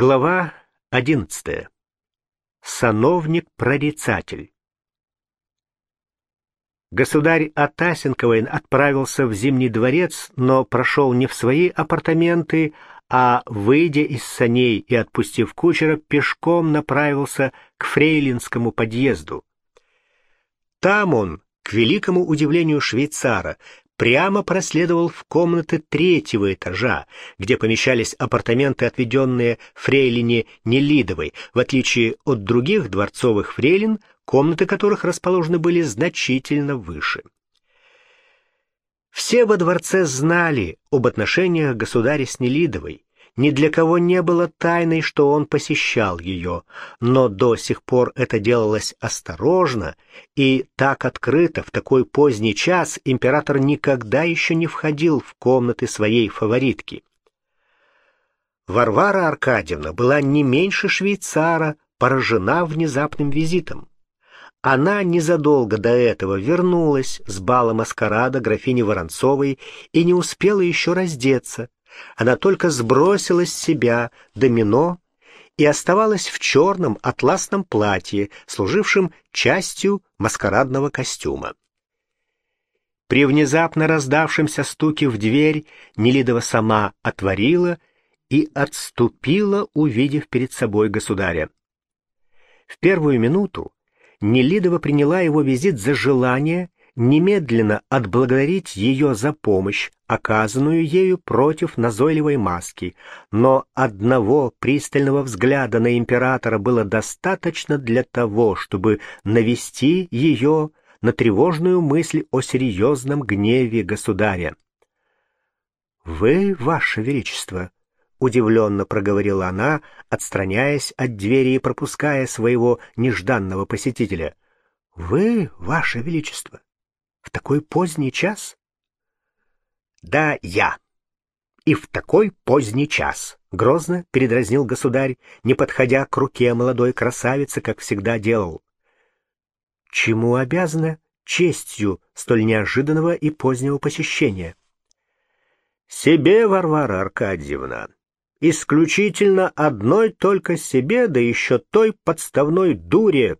Глава одиннадцатая. Сановник-прорицатель. Государь Атасенковый отправился в Зимний дворец, но прошел не в свои апартаменты, а, выйдя из саней и отпустив кучера, пешком направился к Фрейлинскому подъезду. Там он, к великому удивлению швейцара, прямо проследовал в комнаты третьего этажа, где помещались апартаменты, отведенные фрейлине Нелидовой, в отличие от других дворцовых фрейлин, комнаты которых расположены были значительно выше. Все во дворце знали об отношениях государя с Нелидовой, ни для кого не было тайной, что он посещал ее, но до сих пор это делалось осторожно, и так открыто в такой поздний час император никогда еще не входил в комнаты своей фаворитки. Варвара Аркадьевна была не меньше швейцара, поражена внезапным визитом. Она незадолго до этого вернулась с бала маскарада графини Воронцовой и не успела еще раздеться, она только сбросила с себя домино и оставалась в черном атласном платье, служившем частью маскарадного костюма. При внезапно раздавшемся стуке в дверь Нелидова сама отворила и отступила, увидев перед собой государя. В первую минуту Нелидова приняла его визит за желание немедленно отблагодарить ее за помощь, оказанную ею против назойливой маски, но одного пристального взгляда на императора было достаточно для того, чтобы навести ее на тревожную мысль о серьезном гневе государя. «Вы, Ваше Величество», — удивленно проговорила она, отстраняясь от двери и пропуская своего нежданного посетителя. «Вы, Ваше Величество, в такой поздний час? Да, я. И в такой поздний час, грозно передразнил государь, не подходя к руке молодой красавицы, как всегда делал. Чему обязана честью столь неожиданного и позднего посещения? Себе, Варвара Аркадьевна, исключительно одной только себе, да еще той подставной дуре,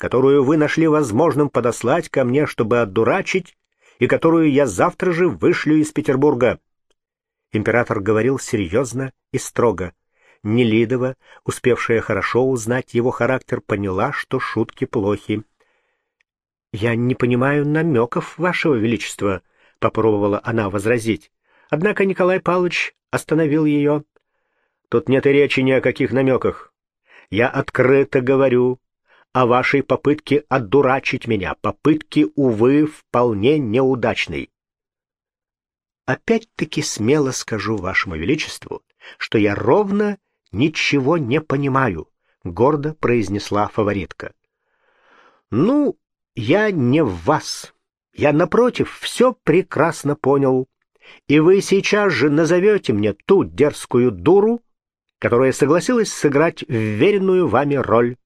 которую вы нашли возможным подослать ко мне, чтобы отдурачить, и которую я завтра же вышлю из Петербурга. Император говорил серьезно и строго. Нелидова, успевшая хорошо узнать его характер, поняла, что шутки плохи. «Я не понимаю намеков, Вашего Величества», — попробовала она возразить. Однако Николай Павлович остановил ее. «Тут нет и речи ни о каких намеках. Я открыто говорю, о вашей попытке отдурачить меня, попытке, увы, вполне неудачной. Опять-таки смело скажу вашему величеству, что я ровно ничего не понимаю, гордо произнесла фаворитка. Ну, я не в вас. Я, напротив, все прекрасно понял. И вы сейчас же назовете мне ту дерзкую дуру, которая согласилась сыграть вверенную вами роль.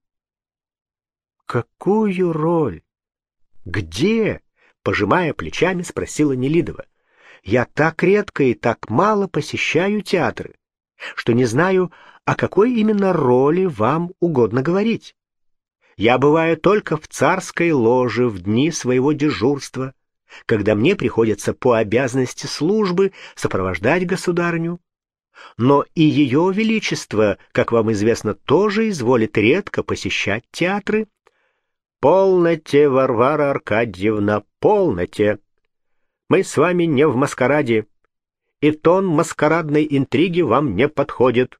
Какую роль? Где? Пожимая плечами, спросила Нелидова. Я так редко и так мало посещаю театры, что не знаю, о какой именно роли вам угодно говорить. Я бываю только в царской ложе в дни своего дежурства, когда мне приходится по обязанности службы сопровождать государню. Но и ее величество, как вам известно, тоже изволит редко посещать театры. «Полноте, Варвара Аркадьевна, полноте! Мы с вами не в маскараде, и тон маскарадной интриги вам не подходит».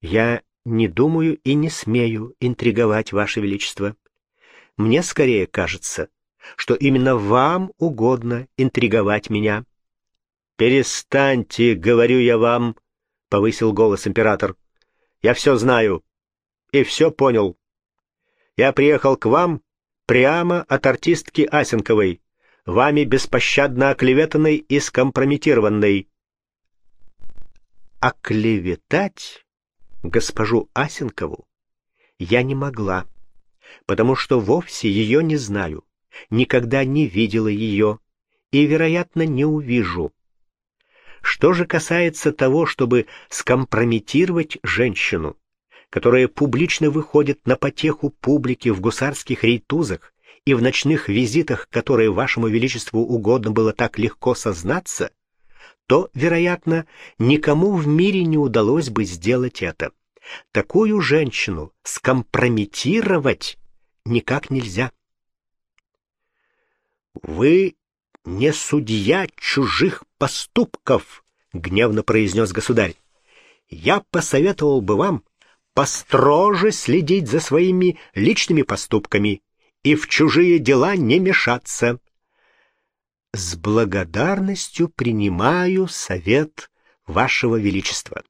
«Я не думаю и не смею интриговать, Ваше Величество. Мне скорее кажется, что именно вам угодно интриговать меня». «Перестаньте, говорю я вам», — повысил голос император. «Я все знаю и все понял. Я приехал к вам прямо от артистки Асенковой, вами беспощадно оклеветанной и скомпрометированной. Оклеветать госпожу Асенкову я не могла, потому что вовсе ее не знаю, никогда не видела ее и, вероятно, не увижу. Что же касается того, чтобы скомпрометировать женщину, которая публично выходит на потеху публики в гусарских рейтузах и в ночных визитах, которые вашему величеству угодно было так легко сознаться, то, вероятно, никому в мире не удалось бы сделать это. Такую женщину скомпрометировать никак нельзя. «Вы не судья чужих поступков», — гневно произнес государь. «Я посоветовал бы вам построже следить за своими личными поступками и в чужие дела не мешаться. С благодарностью принимаю совет вашего величества.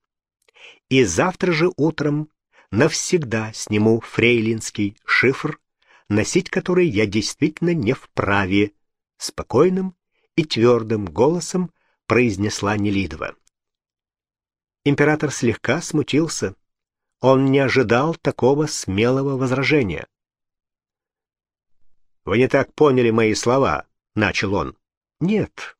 И завтра же утром навсегда сниму фрейлинский шифр, носить который я действительно не вправе, спокойным и твердым голосом произнесла Нелидова. Император слегка смутился. Он не ожидал такого смелого возражения. «Вы не так поняли мои слова», — начал он. «Нет.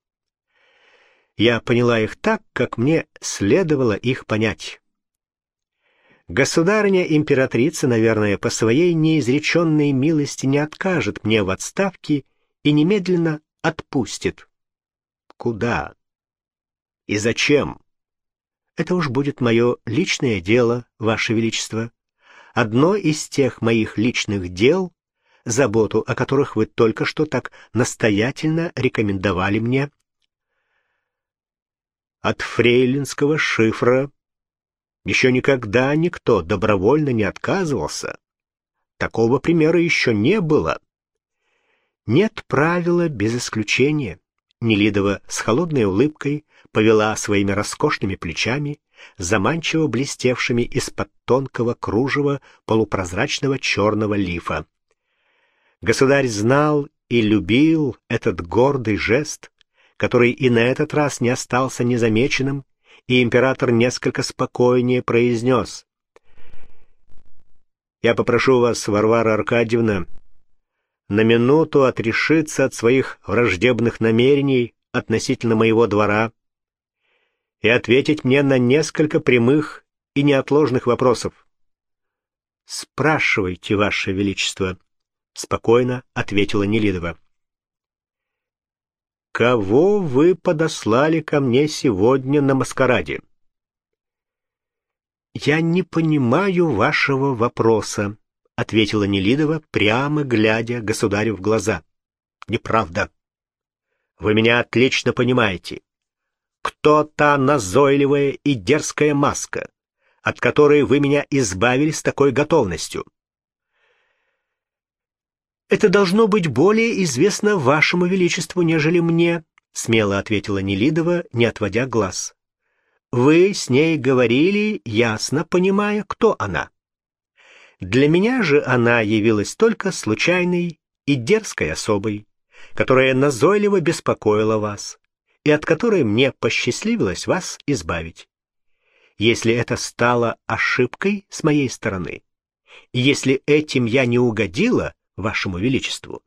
Я поняла их так, как мне следовало их понять». Государыня-императрица, наверное, по своей неизреченной милости не откажет мне в отставке и немедленно отпустит. Куда? И зачем? Это уж будет мое личное дело, Ваше Величество. Одно из тех моих личных дел, заботу о которых вы только что так настоятельно рекомендовали мне. От фрейлинского шифра еще никогда никто добровольно не отказывался. Такого примера еще не было. Нет правила без исключения. Нелидова с холодной улыбкой повела своими роскошными плечами, заманчиво блестевшими из-под тонкого кружева полупрозрачного черного лифа. Государь знал и любил этот гордый жест, который и на этот раз не остался незамеченным, и император несколько спокойнее произнес. «Я попрошу вас, Варвара Аркадьевна, на минуту отрешиться от своих враждебных намерений относительно моего двора и ответить мне на несколько прямых и неотложных вопросов. «Спрашивайте, Ваше Величество», — спокойно ответила Нелидова. «Кого вы подослали ко мне сегодня на маскараде?» «Я не понимаю вашего вопроса», — ответила Нелидова, прямо глядя государю в глаза. «Неправда. Вы меня отлично понимаете. Кто та назойливая и дерзкая маска, от которой вы меня избавили с такой готовностью?» «Это должно быть более известно вашему величеству, нежели мне», — смело ответила Нелидова, не отводя глаз. «Вы с ней говорили, ясно понимая, кто она». Для меня же она явилась только случайной и дерзкой особой, которая назойливо беспокоила вас и от которой мне посчастливилось вас избавить. Если это стало ошибкой с моей стороны, если этим я не угодила вашему величеству,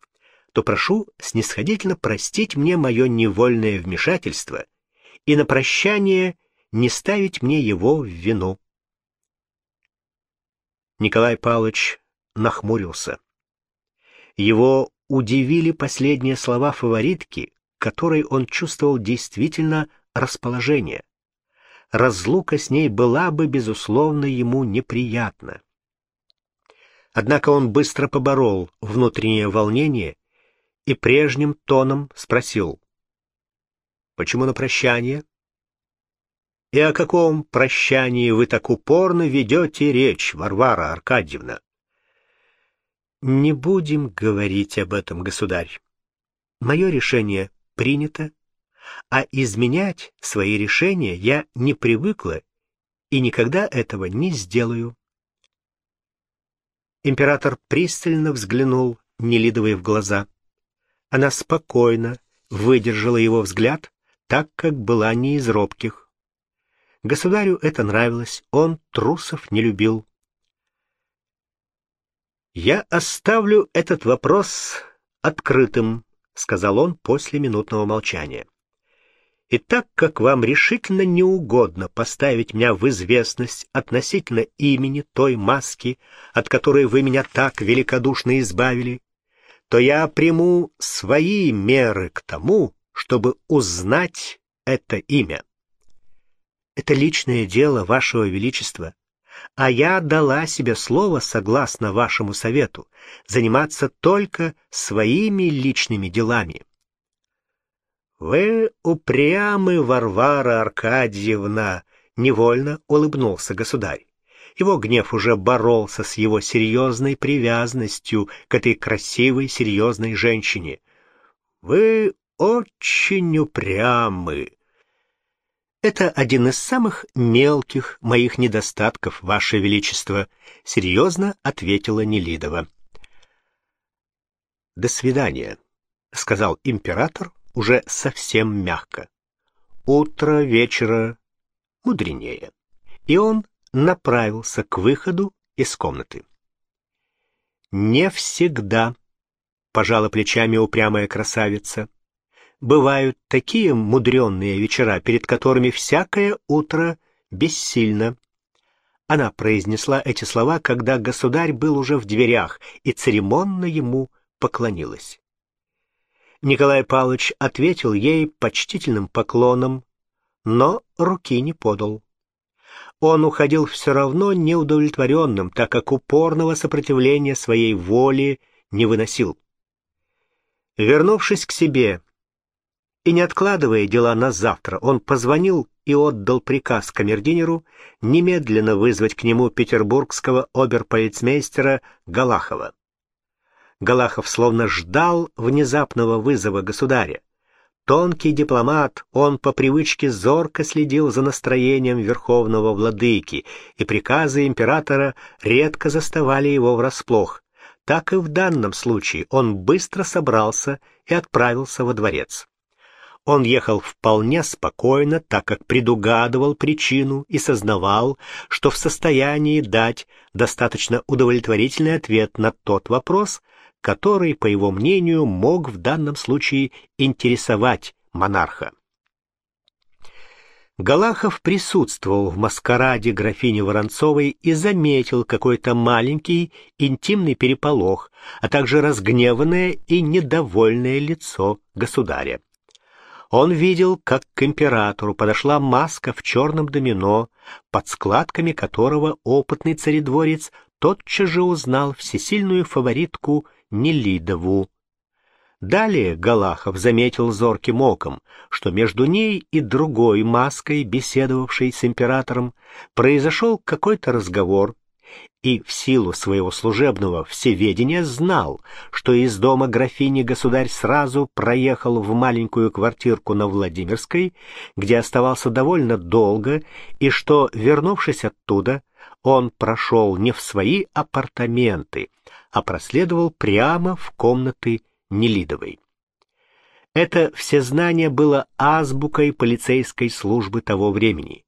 то прошу снисходительно простить мне мое невольное вмешательство и на прощание не ставить мне его в вину. Николай Павлович нахмурился. Его удивили последние слова фаворитки, которой он чувствовал действительно расположение. Разлука с ней была бы, безусловно, ему неприятна. Однако он быстро поборол внутреннее волнение и прежним тоном спросил. «Почему на прощание?» И о каком прощании вы так упорно ведете речь, Варвара Аркадьевна? Не будем говорить об этом, государь. Мое решение принято, а изменять свои решения я не привыкла и никогда этого не сделаю. Император пристально взглянул Нелидовой в глаза. Она спокойно выдержала его взгляд, так как была не из робких. Государю это нравилось, он трусов не любил. «Я оставлю этот вопрос открытым», — сказал он после минутного молчания. И так как вам решительно не угодно поставить меня в известность относительно имени той маски, от которой вы меня так великодушно избавили, то я приму свои меры к тому, чтобы узнать это имя. Это личное дело вашего величества, а я дала себе слово, согласно вашему совету, заниматься только своими личными делами. «Вы упрямы, Варвара Аркадьевна!» — невольно улыбнулся государь. Его гнев уже боролся с его серьезной привязанностью к этой красивой, серьезной женщине. «Вы очень упрямы!» «Это один из самых мелких моих недостатков, Ваше Величество», — серьезно ответила Нелидова. «До свидания», — сказал император, уже совсем мягко. Утро вечера мудренее. И он направился к выходу из комнаты. «Не всегда», — пожала плечами упрямая красавица, — «бывают такие мудренные вечера, перед которыми всякое утро бессильно». Она произнесла эти слова, когда государь был уже в дверях и церемонно ему поклонилась. Николай Павлович ответил ей почтительным поклоном, но руки не подал. Он уходил все равно неудовлетворенным, так как упорного сопротивления своей воли не выносил. Вернувшись к себе и не откладывая дела на завтра, он позвонил и отдал приказ камердинеру немедленно вызвать к нему петербургского оберполицмейстера Галахова. Галахов словно ждал внезапного вызова государя. Тонкий дипломат, он по привычке зорко следил за настроением верховного владыки, и приказы императора редко заставали его врасплох. Так и в данном случае он быстро собрался и отправился во дворец. Он ехал вполне спокойно, так как предугадывал причину и сознавал, что в состоянии дать достаточно удовлетворительный ответ на тот вопрос, который, по его мнению, мог в данном случае интересовать монарха. Галахов присутствовал в маскараде графини Воронцовой и заметил какой-то маленький интимный переполох, а также разгневанное и недовольное лицо государя. Он видел, как к императору подошла маска в черном домино, под складками которого опытный царедворец тотчас же узнал всесильную фаворитку Нелидову. Далее Галахов заметил зорким оком, что между ней и другой маской, беседовавшей с императором, произошел какой-то разговор, и в силу своего служебного всеведения знал, что из дома графини государь сразу проехал в маленькую квартирку на Владимирской, где оставался довольно долго, и что, вернувшись оттуда, он прошел не в свои апартаменты, а проследовал прямо в комнаты Нелидовой. Это всезнание было азбукой полицейской службы того времени.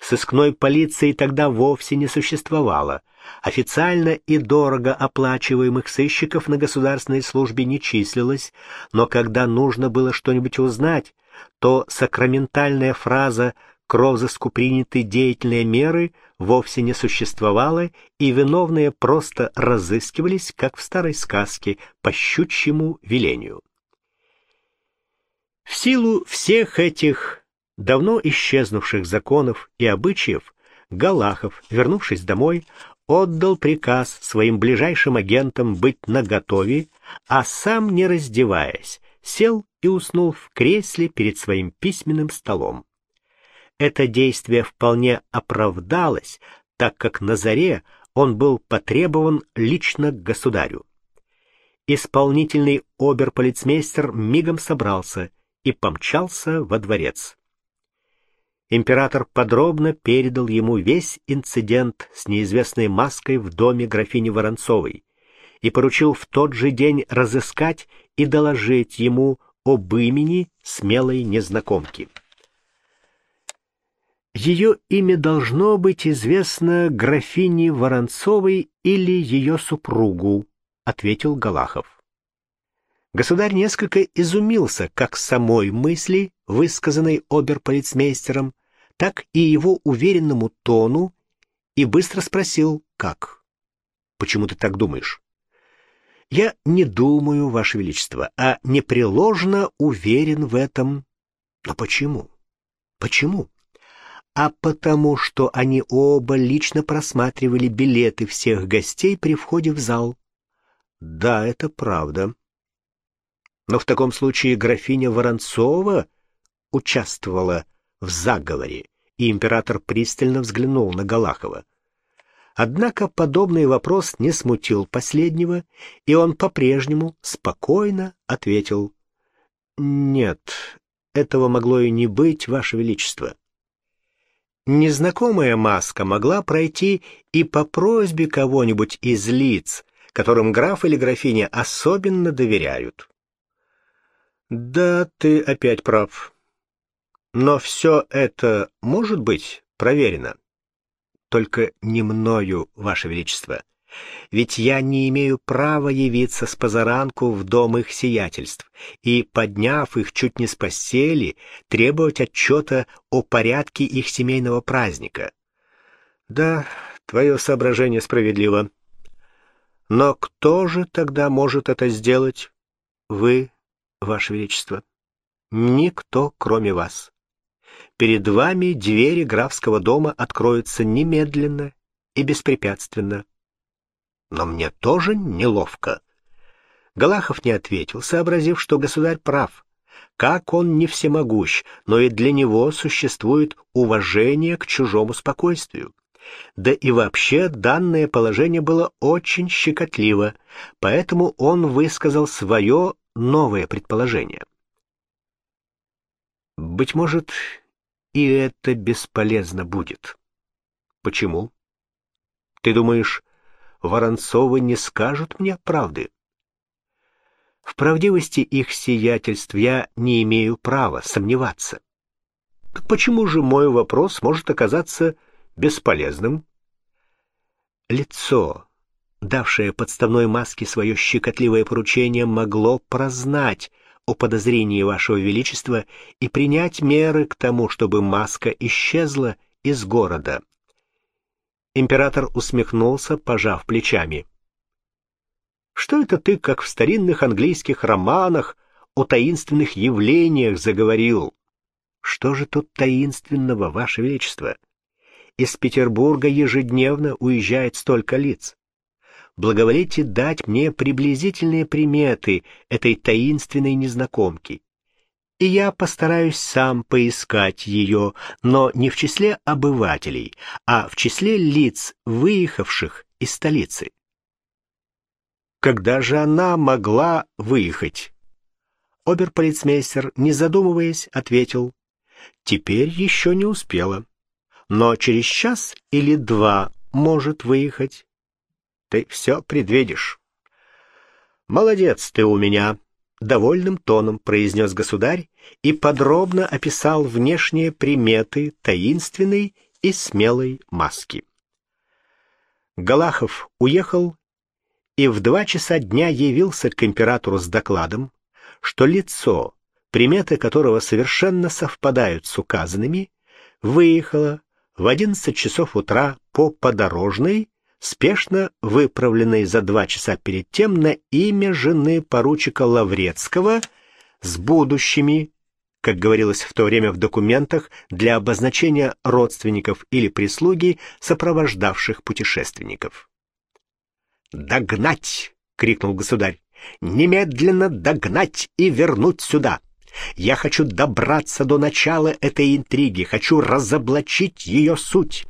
Сыскной полиции тогда вовсе не существовало, официально и дорого оплачиваемых сыщиков на государственной службе не числилось, но когда нужно было что-нибудь узнать, то сакраментальная фраза к приняты деятельные меры вовсе не существовало, и виновные просто разыскивались, как в старой сказке, по щучьему велению. В силу всех этих давно исчезнувших законов и обычаев, Галахов, вернувшись домой, отдал приказ своим ближайшим агентам быть наготове, а сам, не раздеваясь, сел и уснул в кресле перед своим письменным столом это действие вполне оправдалось, так как на заре он был потребован лично к государю. Исполнительный оберполицмейстер мигом собрался и помчался во дворец. Император подробно передал ему весь инцидент с неизвестной маской в доме графини Воронцовой и поручил в тот же день разыскать и доложить ему об имени смелой незнакомки. Ее имя должно быть известно графине Воронцовой или ее супругу, ответил Галахов. Государь несколько изумился как самой мысли, высказанной оберполицмейстером, так и его уверенному тону, и быстро спросил, как. «Почему ты так думаешь?» «Я не думаю, Ваше Величество, а непреложно уверен в этом. Но почему? Почему?» а потому что они оба лично просматривали билеты всех гостей при входе в зал. Да, это правда. Но в таком случае графиня Воронцова участвовала в заговоре, и император пристально взглянул на Галахова. Однако подобный вопрос не смутил последнего, и он по-прежнему спокойно ответил «Нет, этого могло и не быть, Ваше Величество». Незнакомая маска могла пройти и по просьбе кого-нибудь из лиц, которым граф или графиня особенно доверяют. Да, ты опять прав. Но все это может быть проверено. Только не мною, Ваше Величество. Ведь я не имею права явиться с позаранку в дом их сиятельств и, подняв их чуть не с постели, требовать отчета о порядке их семейного праздника. Да, твое соображение справедливо. Но кто же тогда может это сделать? Вы, Ваше Величество. Никто, кроме вас. Перед вами двери графского дома откроются немедленно и беспрепятственно. Но мне тоже неловко. Галахов не ответил, сообразив, что государь прав. Как он не всемогущ, но и для него существует уважение к чужому спокойствию. Да и вообще данное положение было очень щекотливо, поэтому он высказал свое новое предположение. Быть может, и это бесполезно будет. Почему? Ты думаешь, Воронцовы не скажут мне правды? В правдивости их сиятельств я не имею права сомневаться. Почему же мой вопрос может оказаться бесполезным? Лицо, давшее подставной маске свое щекотливое поручение, могло прознать о подозрении Вашего Величества и принять меры к тому, чтобы маска исчезла из города. Император усмехнулся, пожав плечами. «Что это ты, как в старинных английских романах, о таинственных явлениях заговорил?» «Что же тут таинственного, Ваше Величество? Из Петербурга ежедневно уезжает столько лиц благоволите дать мне приблизительные приметы этой таинственной незнакомки. И я постараюсь сам поискать ее, но не в числе обывателей, а в числе лиц, выехавших из столицы. Когда же она могла выехать? Оберполицмейстер, не задумываясь, ответил, «Теперь еще не успела, но через час или два может выехать». Ты все предвидишь. Молодец ты у меня, довольным тоном произнес государь и подробно описал внешние приметы таинственной и смелой маски. Галахов уехал и в два часа дня явился к императору с докладом, что лицо, приметы которого совершенно совпадают с указанными, выехало в одиннадцать часов утра по подорожной спешно выправленный за два часа перед тем на имя жены поручика Лаврецкого с будущими, как говорилось в то время в документах, для обозначения родственников или прислуги, сопровождавших путешественников. «Догнать!» — крикнул государь. «Немедленно догнать и вернуть сюда!» Я хочу добраться до начала этой интриги, хочу разоблачить ее суть.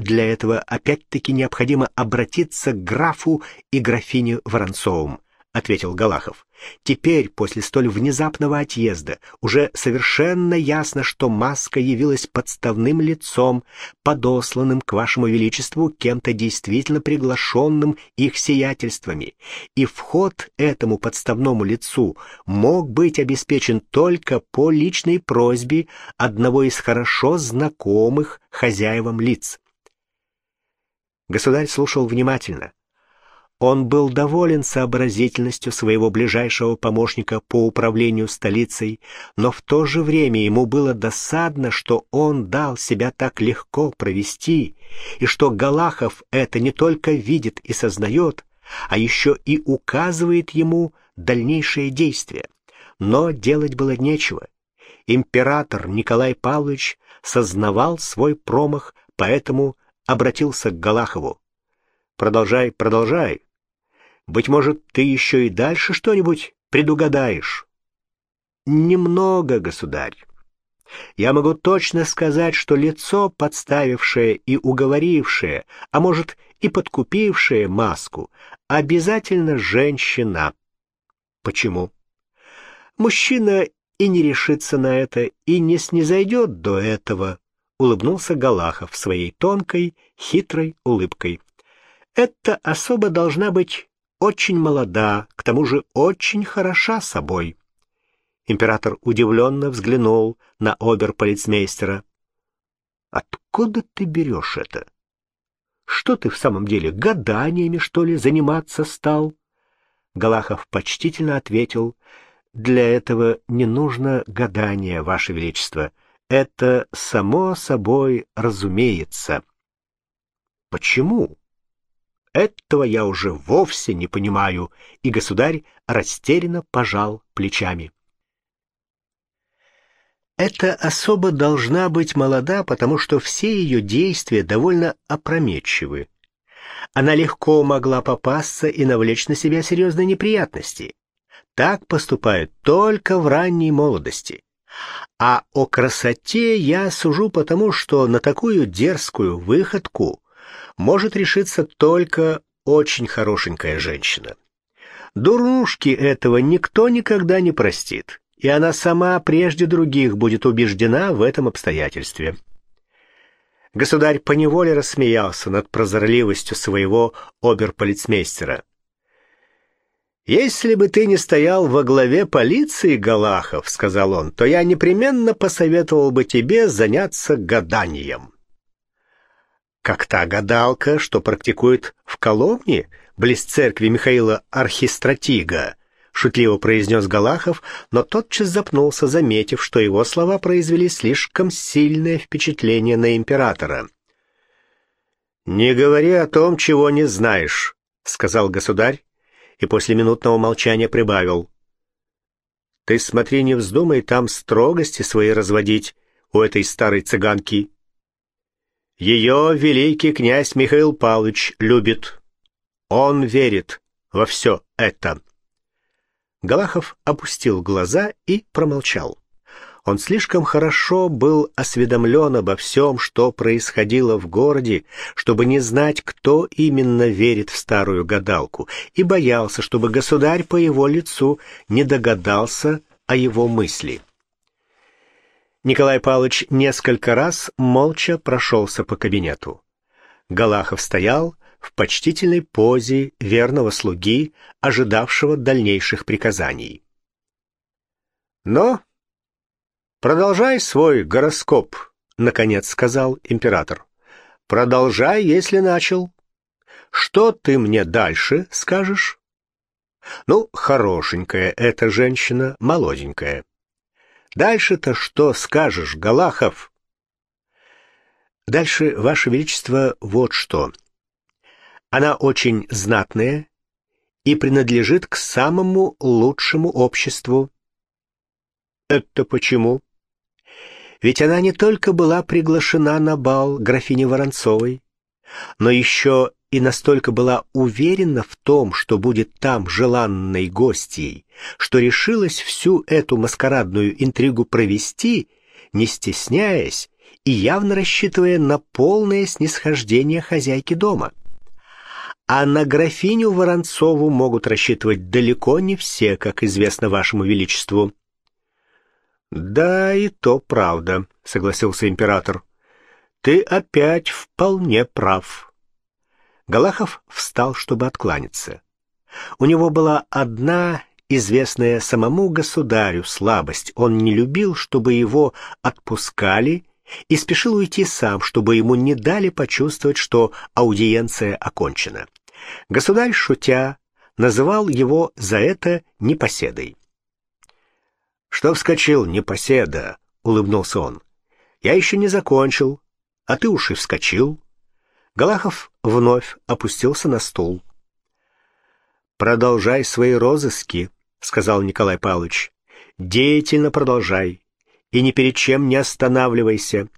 Для этого опять-таки необходимо обратиться к графу и графине Воронцовым, ответил Галахов. Теперь, после столь внезапного отъезда, уже совершенно ясно, что маска явилась подставным лицом, подосланным к вашему величеству кем-то действительно приглашенным их сиятельствами, и вход этому подставному лицу мог быть обеспечен только по личной просьбе одного из хорошо знакомых хозяевам лиц. Государь слушал внимательно. Он был доволен сообразительностью своего ближайшего помощника по управлению столицей, но в то же время ему было досадно, что он дал себя так легко провести, и что Галахов это не только видит и сознает, а еще и указывает ему дальнейшие действия. Но делать было нечего. Император Николай Павлович сознавал свой промах, поэтому обратился к Галахову. «Продолжай, продолжай. Быть может, ты еще и дальше что-нибудь предугадаешь?» «Немного, государь. Я могу точно сказать, что лицо, подставившее и уговорившее, а может и подкупившее маску, обязательно женщина. Почему? Мужчина и не решится на это, и не снизойдет до этого, улыбнулся Галахов своей тонкой, хитрой улыбкой. Эта особа должна быть очень молода, к тому же очень хороша собой. Император удивленно взглянул на оберполицмейстера. «Откуда ты берешь это? Что ты в самом деле, гаданиями, что ли, заниматься стал?» Галахов почтительно ответил, «Для этого не нужно гадания, Ваше Величество. Это само собой разумеется». «Почему?» «Этого я уже вовсе не понимаю», и государь растерянно пожал плечами. Эта особа должна быть молода, потому что все ее действия довольно опрометчивы. Она легко могла попасться и навлечь на себя серьезные неприятности. Так поступают только в ранней молодости. А о красоте я сужу потому, что на такую дерзкую выходку может решиться только очень хорошенькая женщина. Дурнушки этого никто никогда не простит и она сама прежде других будет убеждена в этом обстоятельстве. Государь поневоле рассмеялся над прозорливостью своего оберполицмейстера. «Если бы ты не стоял во главе полиции, Галахов, — сказал он, — то я непременно посоветовал бы тебе заняться гаданием». Как та гадалка, что практикует в Коломне, близ церкви Михаила Архистратига, — шутливо произнес Галахов, но тотчас запнулся, заметив, что его слова произвели слишком сильное впечатление на императора. «Не говори о том, чего не знаешь», — сказал государь, и после минутного молчания прибавил. «Ты смотри, не вздумай там строгости свои разводить у этой старой цыганки. Ее великий князь Михаил Павлович любит. Он верит во все это». Галахов опустил глаза и промолчал. Он слишком хорошо был осведомлен обо всем, что происходило в городе, чтобы не знать, кто именно верит в старую гадалку, и боялся, чтобы государь по его лицу не догадался о его мысли. Николай Павлович несколько раз молча прошелся по кабинету. Галахов стоял, в почтительной позе верного слуги, ожидавшего дальнейших приказаний. «Но продолжай свой гороскоп», — наконец сказал император. «Продолжай, если начал. Что ты мне дальше скажешь?» «Ну, хорошенькая эта женщина, молоденькая. Дальше-то что скажешь, Галахов?» «Дальше, Ваше Величество, вот что», она очень знатная и принадлежит к самому лучшему обществу. Это почему? Ведь она не только была приглашена на бал графини Воронцовой, но еще и настолько была уверена в том, что будет там желанной гостьей, что решилась всю эту маскарадную интригу провести, не стесняясь и явно рассчитывая на полное снисхождение хозяйки дома. А на графиню Воронцову могут рассчитывать далеко не все, как известно вашему величеству. Да, и то правда, согласился император. Ты опять вполне прав. Галахов встал, чтобы откланяться. У него была одна известная самому государю слабость. Он не любил, чтобы его отпускали, и спешил уйти сам, чтобы ему не дали почувствовать, что аудиенция окончена. Государь, шутя, называл его за это непоседой. «Что вскочил, непоседа?» — улыбнулся он. «Я еще не закончил, а ты уж и вскочил». Галахов вновь опустился на стул. «Продолжай свои розыски», — сказал Николай Павлович. «Деятельно продолжай и ни перед чем не останавливайся.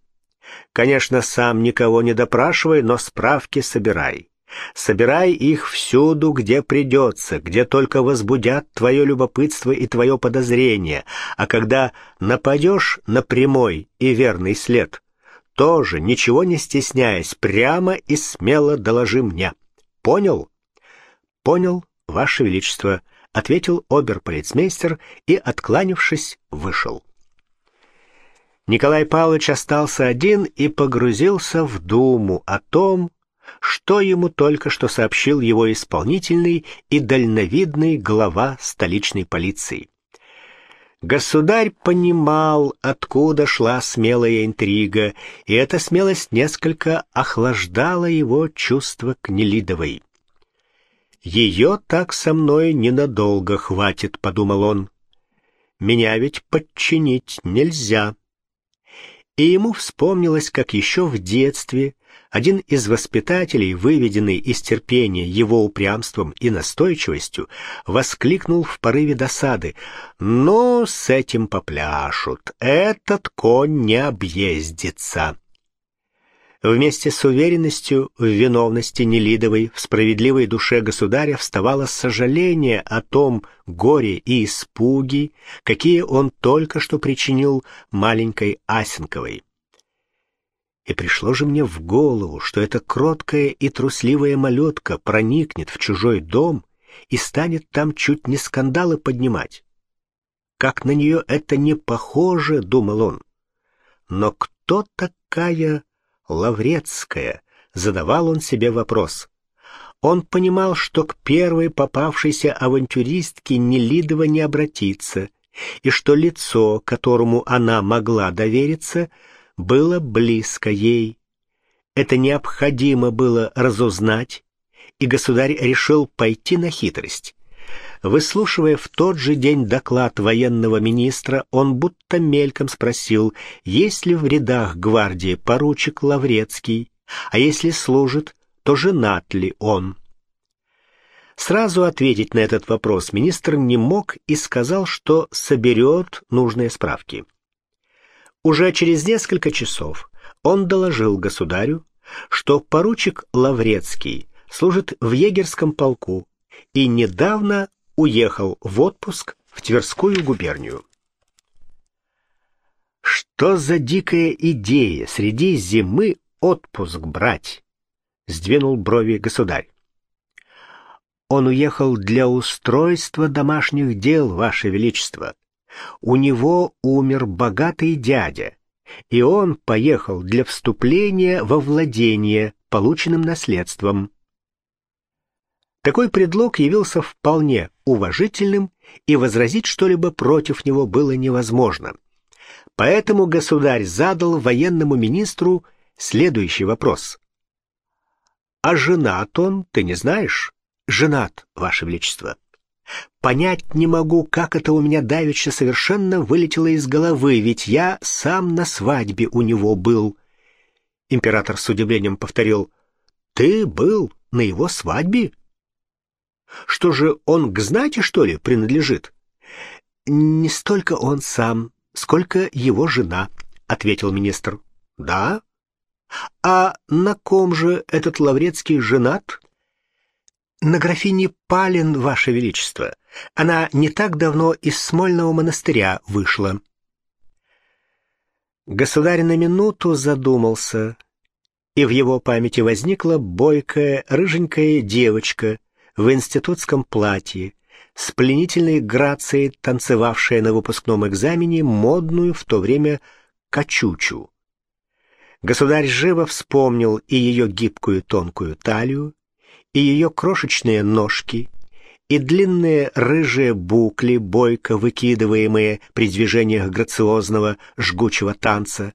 Конечно, сам никого не допрашивай, но справки собирай. Собирай их всюду, где придется, где только возбудят твое любопытство и твое подозрение, а когда нападешь на прямой и верный след, тоже, ничего не стесняясь, прямо и смело доложи мне. Понял? Понял, Ваше Величество, — ответил оберполицмейстер и, откланившись, вышел. Николай Павлович остался один и погрузился в думу о том, что ему только что сообщил его исполнительный и дальновидный глава столичной полиции. Государь понимал, откуда шла смелая интрига, и эта смелость несколько охлаждала его чувство к Нелидовой. «Ее так со мной ненадолго хватит», — подумал он. «Меня ведь подчинить нельзя». И ему вспомнилось, как еще в детстве один из воспитателей, выведенный из терпения его упрямством и настойчивостью, воскликнул в порыве досады. «Ну, с этим попляшут, этот конь не объездится». Вместе с уверенностью в виновности Нелидовой в справедливой душе государя вставало сожаление о том горе и испуги, какие он только что причинил маленькой Асенковой. И пришло же мне в голову, что эта кроткая и трусливая малютка проникнет в чужой дом и станет там чуть не скандалы поднимать. Как на нее это не похоже, — думал он. Но кто такая Лаврецкая, задавал он себе вопрос. Он понимал, что к первой попавшейся авантюристке Нелидова не обратиться, и что лицо, которому она могла довериться, было близко ей. Это необходимо было разузнать, и государь решил пойти на хитрость. Выслушивая в тот же день доклад военного министра, он будто мельком спросил, есть ли в рядах гвардии поручик Лаврецкий, а если служит, то женат ли он. Сразу ответить на этот вопрос министр не мог и сказал, что соберет нужные справки. Уже через несколько часов он доложил государю, что поручик Лаврецкий служит в егерском полку и недавно уехал в отпуск в Тверскую губернию. Что за дикая идея среди зимы отпуск брать? Сдвинул брови государь. Он уехал для устройства домашних дел, Ваше Величество. У него умер богатый дядя, и он поехал для вступления во владение полученным наследством. Такой предлог явился вполне уважительным, и возразить что-либо против него было невозможно. Поэтому государь задал военному министру следующий вопрос. «А женат он, ты не знаешь?» «Женат, Ваше Величество». «Понять не могу, как это у меня давеча совершенно вылетело из головы, ведь я сам на свадьбе у него был». Император с удивлением повторил. «Ты был на его свадьбе?» Что же, он к знати, что ли, принадлежит? Не столько он сам, сколько его жена, ответил министр. Да? А на ком же этот Лаврецкий женат? На графине Палин, ваше величество. Она не так давно из Смольного монастыря вышла. Государь на минуту задумался, и в его памяти возникла бойкая, рыженькая девочка — в институтском платье, с пленительной грацией танцевавшая на выпускном экзамене модную в то время качучу. Государь живо вспомнил и ее гибкую тонкую талию, и ее крошечные ножки, и длинные рыжие букли, бойко выкидываемые при движениях грациозного жгучего танца,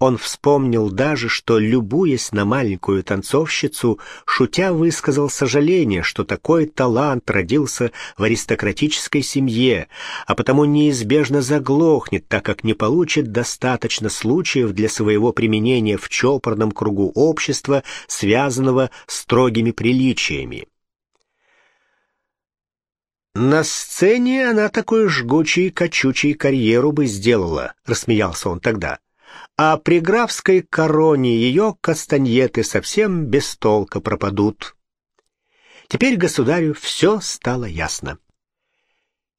Он вспомнил даже, что, любуясь на маленькую танцовщицу, шутя высказал сожаление, что такой талант родился в аристократической семье, а потому неизбежно заглохнет, так как не получит достаточно случаев для своего применения в чопорном кругу общества, связанного строгими приличиями. «На сцене она такой жгучей, кочучей карьеру бы сделала», — рассмеялся он тогда. «А при графской короне ее кастаньеты совсем без толка пропадут». Теперь государю все стало ясно.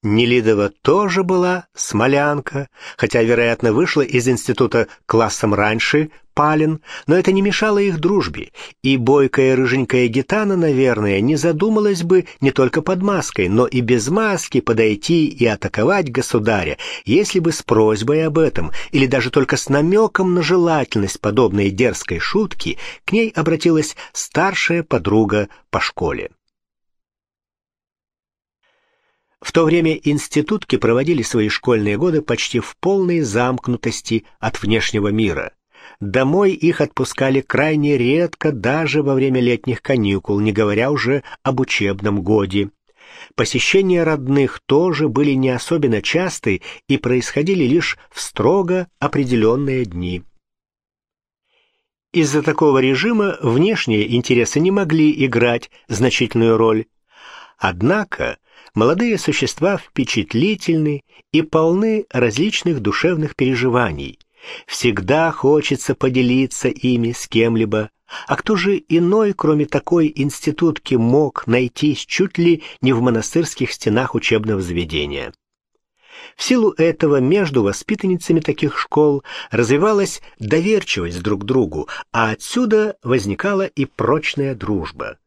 Нелидова тоже была смолянка, хотя, вероятно, вышла из института классом раньше Палин, но это не мешало их дружбе, и бойкая рыженькая гитана, наверное, не задумалась бы не только под маской, но и без маски подойти и атаковать государя, если бы с просьбой об этом, или даже только с намеком на желательность подобной дерзкой шутки, к ней обратилась старшая подруга по школе. В то время институтки проводили свои школьные годы почти в полной замкнутости от внешнего мира. Домой их отпускали крайне редко даже во время летних каникул, не говоря уже об учебном годе. Посещения родных тоже были не особенно часты и происходили лишь в строго определенные дни. Из-за такого режима внешние интересы не могли играть значительную роль. Однако молодые существа впечатлительны и полны различных душевных переживаний. Всегда хочется поделиться ими с кем-либо. А кто же иной, кроме такой институтки, мог найтись чуть ли не в монастырских стенах учебного заведения? В силу этого между воспитанницами таких школ развивалась доверчивость друг к другу, а отсюда возникала и прочная дружба.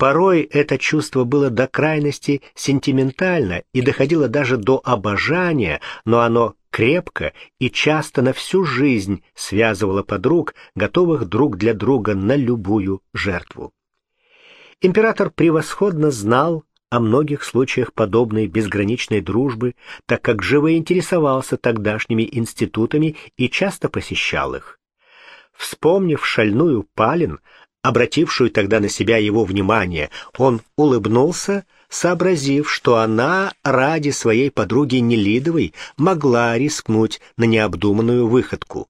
Порой это чувство было до крайности сентиментально и доходило даже до обожания, но оно крепко и часто на всю жизнь связывало подруг, готовых друг для друга на любую жертву. Император превосходно знал о многих случаях подобной безграничной дружбы, так как живо интересовался тогдашними институтами и часто посещал их. Вспомнив шальную Палин, обратившую тогда на себя его внимание, он улыбнулся, сообразив, что она ради своей подруги Нелидовой могла рискнуть на необдуманную выходку.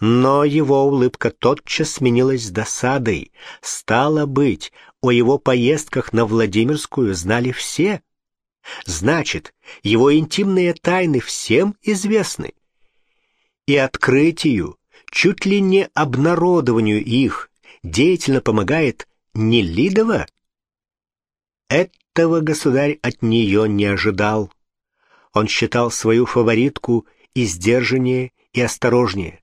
Но его улыбка тотчас сменилась досадой. Стало быть, о его поездках на Владимирскую знали все. Значит, его интимные тайны всем известны. И открытию, чуть ли не обнародованию их, деятельно помогает Нелидова? Этого государь от нее не ожидал. Он считал свою фаворитку и сдержаннее, и осторожнее.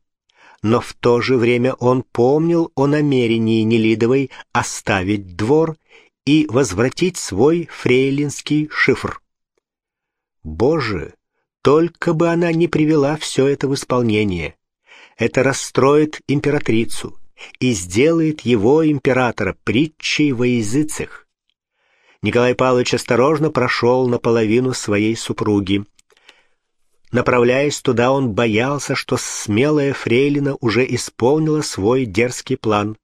Но в то же время он помнил о намерении Нелидовой оставить двор и возвратить свой фрейлинский шифр. Боже, только бы она не привела все это в исполнение. Это расстроит императрицу и сделает его, императора, притчей во языцах. Николай Павлович осторожно прошел наполовину своей супруги. Направляясь туда, он боялся, что смелая фрейлина уже исполнила свой дерзкий план.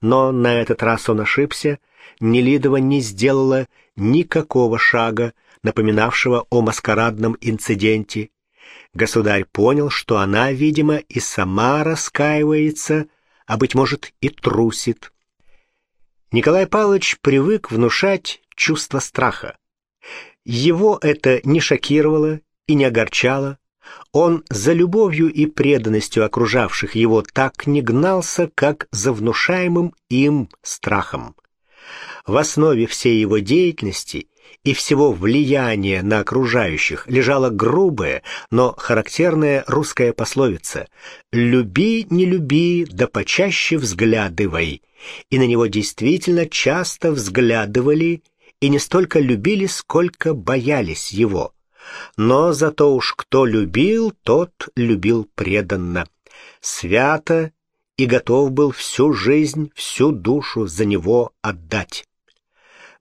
Но на этот раз он ошибся, Нелидова не сделала никакого шага, напоминавшего о маскарадном инциденте. Государь понял, что она, видимо, и сама раскаивается, а, быть может, и трусит. Николай Павлович привык внушать чувство страха. Его это не шокировало и не огорчало. Он за любовью и преданностью окружавших его так не гнался, как за внушаемым им страхом. В основе всей его деятельности и всего влияния на окружающих лежала грубая, но характерная русская пословица «люби, не люби, да почаще взглядывай», и на него действительно часто взглядывали и не столько любили, сколько боялись его. Но зато уж кто любил, тот любил преданно, свято и готов был всю жизнь, всю душу за него отдать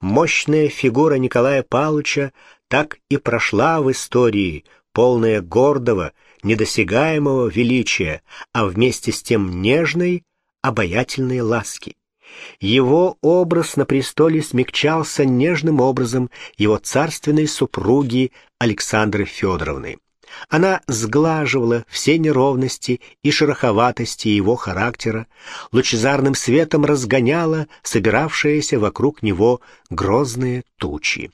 мощная фигура Николая Павловича так и прошла в истории, полная гордого, недосягаемого величия, а вместе с тем нежной, обаятельной ласки. Его образ на престоле смягчался нежным образом его царственной супруги Александры Федоровны. Она сглаживала все неровности и шероховатости его характера, лучезарным светом разгоняла собиравшиеся вокруг него грозные тучи.